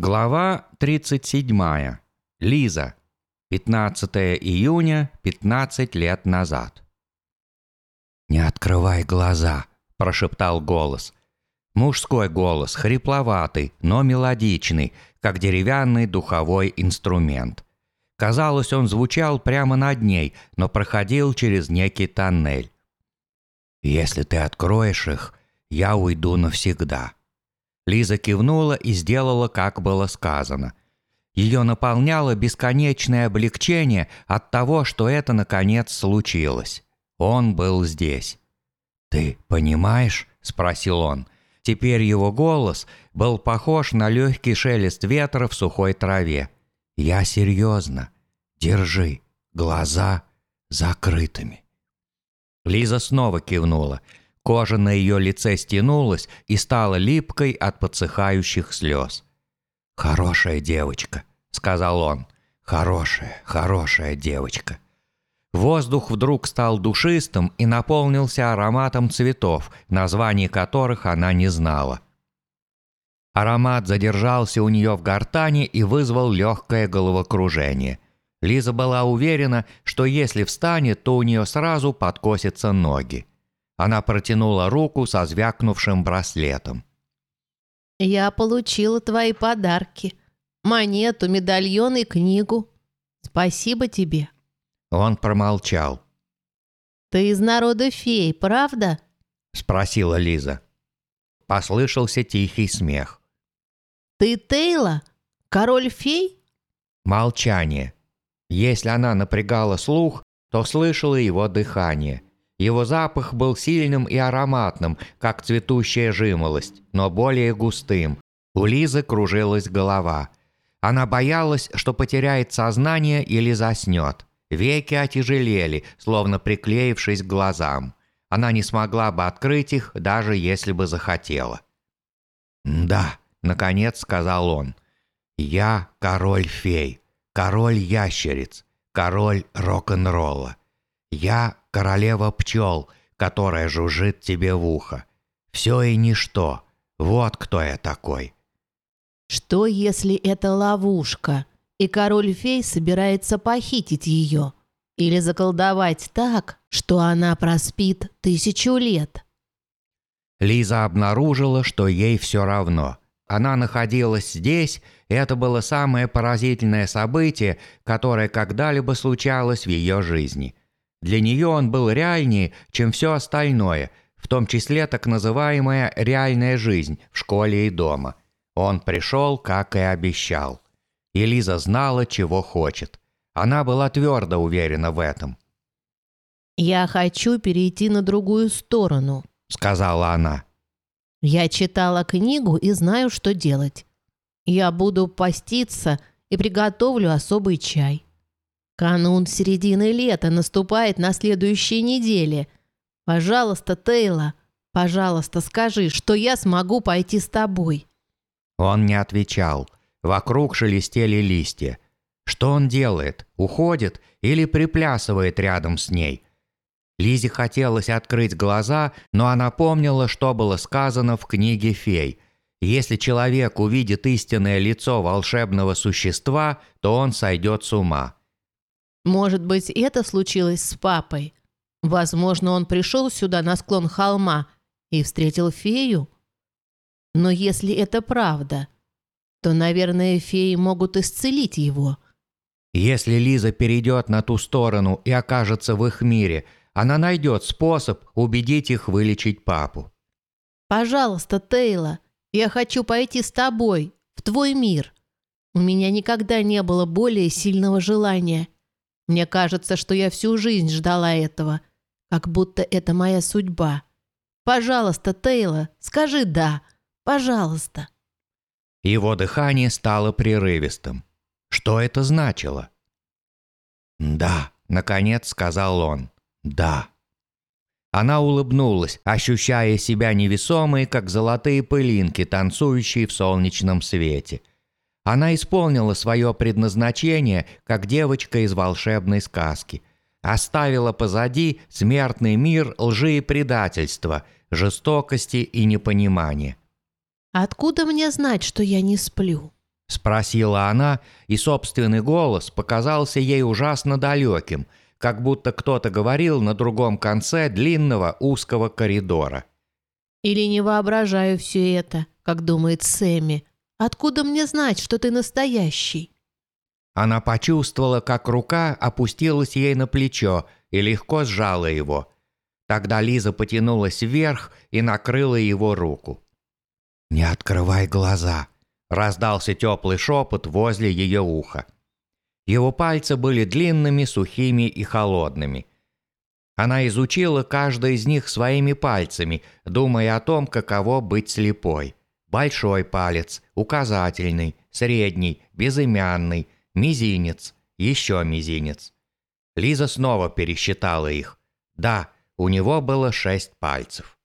Глава 37. Лиза. 15 июня, 15 лет назад. «Не открывай глаза», – прошептал голос. Мужской голос, хрипловатый, но мелодичный, как деревянный духовой инструмент. Казалось, он звучал прямо над ней, но проходил через некий тоннель. «Если ты откроешь их, я уйду навсегда», Лиза кивнула и сделала, как было сказано. Ее наполняло бесконечное облегчение от того, что это наконец случилось. Он был здесь. «Ты понимаешь?» – спросил он. Теперь его голос был похож на легкий шелест ветра в сухой траве. «Я серьезно. Держи глаза закрытыми». Лиза снова кивнула – Кожа на ее лице стянулась и стала липкой от подсыхающих слез. «Хорошая девочка», — сказал он. «Хорошая, хорошая девочка». Воздух вдруг стал душистым и наполнился ароматом цветов, названий которых она не знала. Аромат задержался у нее в гортани и вызвал легкое головокружение. Лиза была уверена, что если встанет, то у нее сразу подкосятся ноги. Она протянула руку со звякнувшим браслетом. «Я получила твои подарки. Монету, медальон и книгу. Спасибо тебе». Он промолчал. «Ты из народа фей, правда?» Спросила Лиза. Послышался тихий смех. «Ты Тейла? Король фей?» Молчание. Если она напрягала слух, то слышала его дыхание – его запах был сильным и ароматным, как цветущая жимолость, но более густым. У Лизы кружилась голова. Она боялась, что потеряет сознание или заснет. Веки отяжелели, словно приклеившись к глазам. Она не смогла бы открыть их, даже если бы захотела. «Да», — наконец сказал он, — «я король-фей, король ящериц, король рок-н-ролла. Я королева пчел, которая жужжит тебе в ухо. Все и ничто. Вот кто я такой. Что, если это ловушка, и король-фей собирается похитить ее? Или заколдовать так, что она проспит тысячу лет? Лиза обнаружила, что ей все равно. Она находилась здесь, и это было самое поразительное событие, которое когда-либо случалось в ее жизни. Для нее он был реальнее, чем все остальное, в том числе так называемая реальная жизнь в школе и дома. Он пришел, как и обещал. И Лиза знала, чего хочет. Она была твердо уверена в этом. «Я хочу перейти на другую сторону», — сказала она. «Я читала книгу и знаю, что делать. Я буду поститься и приготовлю особый чай. Канун середины лета наступает на следующей неделе. Пожалуйста, Тейла, пожалуйста, скажи, что я смогу пойти с тобой». Он не отвечал. Вокруг шелестели листья. Что он делает? Уходит или приплясывает рядом с ней? Лизе хотелось открыть глаза, но она помнила, что было сказано в книге фей. Если человек увидит истинное лицо волшебного существа, то он сойдет с ума. Может быть, это случилось с папой. Возможно, он пришел сюда на склон холма и встретил фею. Но если это правда, то, наверное, феи могут исцелить его. Если Лиза перейдет на ту сторону и окажется в их мире, она найдет способ убедить их вылечить папу. «Пожалуйста, Тейла, я хочу пойти с тобой, в твой мир. У меня никогда не было более сильного желания. Мне кажется, что я всю жизнь ждала этого, как будто это моя судьба. Пожалуйста, Тейла, скажи «да». Пожалуйста». Его дыхание стало прерывистым. Что это значило? «Да», — наконец сказал он. «Да». Она улыбнулась, ощущая себя невесомой, как золотые пылинки, танцующие в солнечном свете. Она исполнила свое предназначение, как девочка из волшебной сказки. Оставила позади смертный мир лжи и предательства, жестокости и непонимания. «Откуда мне знать, что я не сплю?» Спросила она, и собственный голос показался ей ужасно далеким, как будто кто-то говорил на другом конце длинного узкого коридора. «Или не воображаю все это, как думает Сэмми. Откуда мне знать, что ты настоящий?» Она почувствовала, как рука опустилась ей на плечо и легко сжала его. Тогда Лиза потянулась вверх и накрыла его руку. «Не открывай глаза», – раздался теплый шепот возле ее уха. Его пальцы были длинными, сухими и холодными. Она изучила каждый из них своими пальцами, думая о том, каково быть слепой. Большой палец, указательный, средний, безымянный, мизинец, еще мизинец. Лиза снова пересчитала их. Да, у него было шесть пальцев.